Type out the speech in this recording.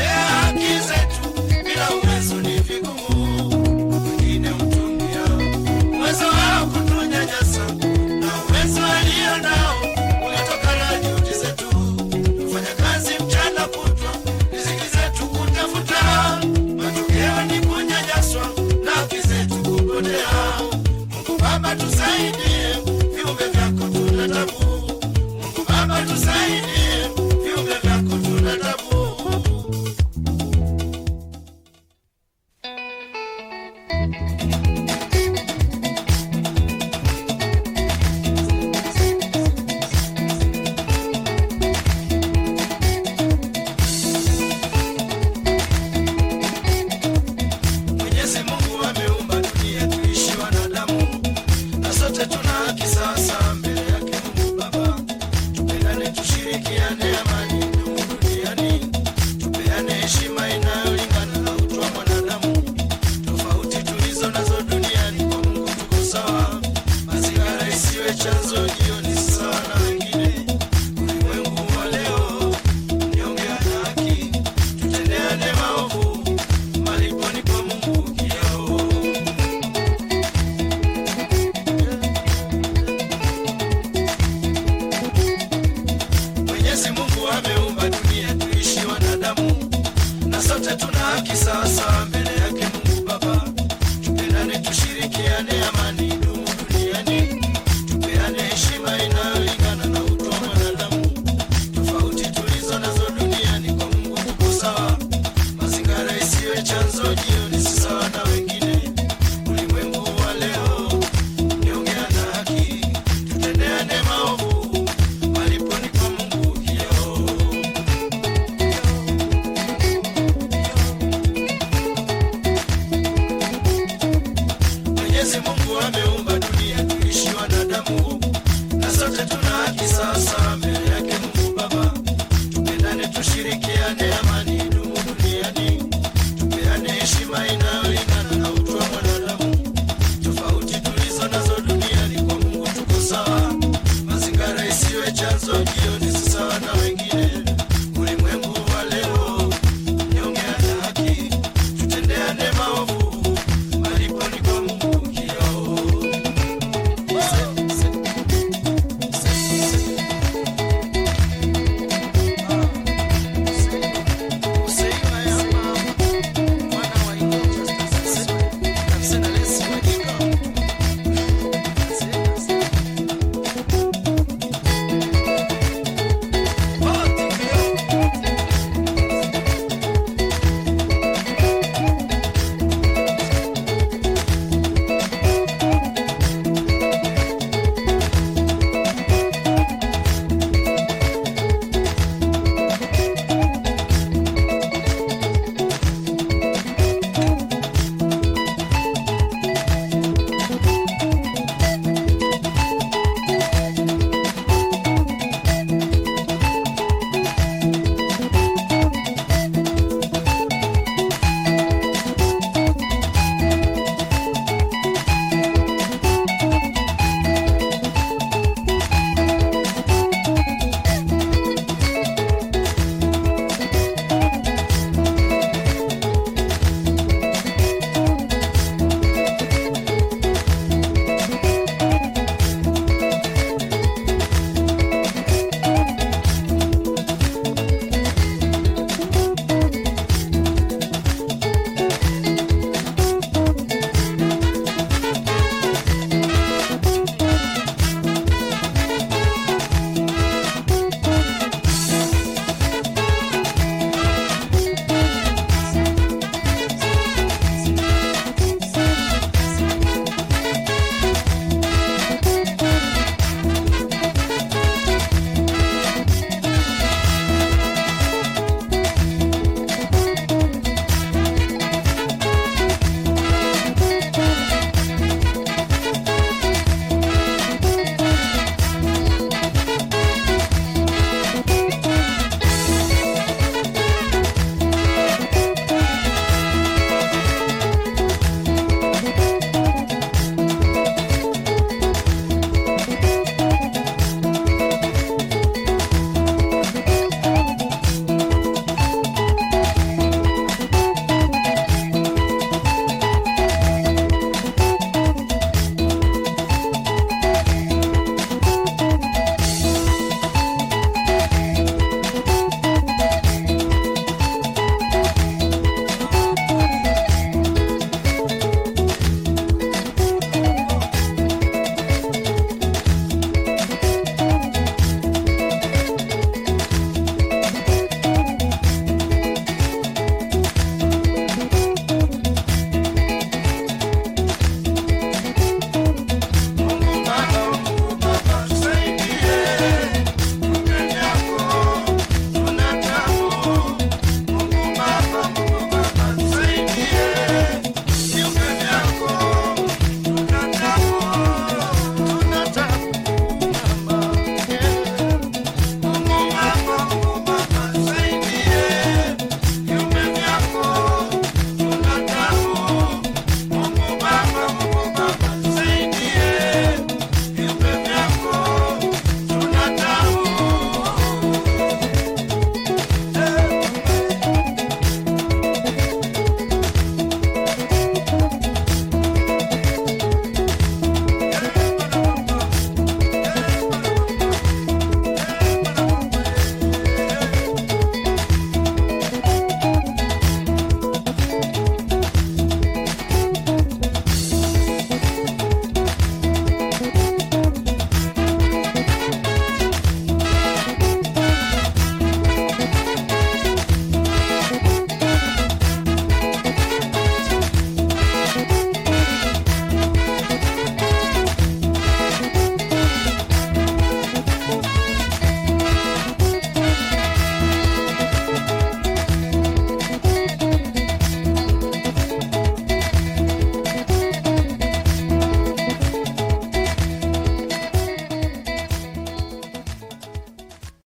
Yeah.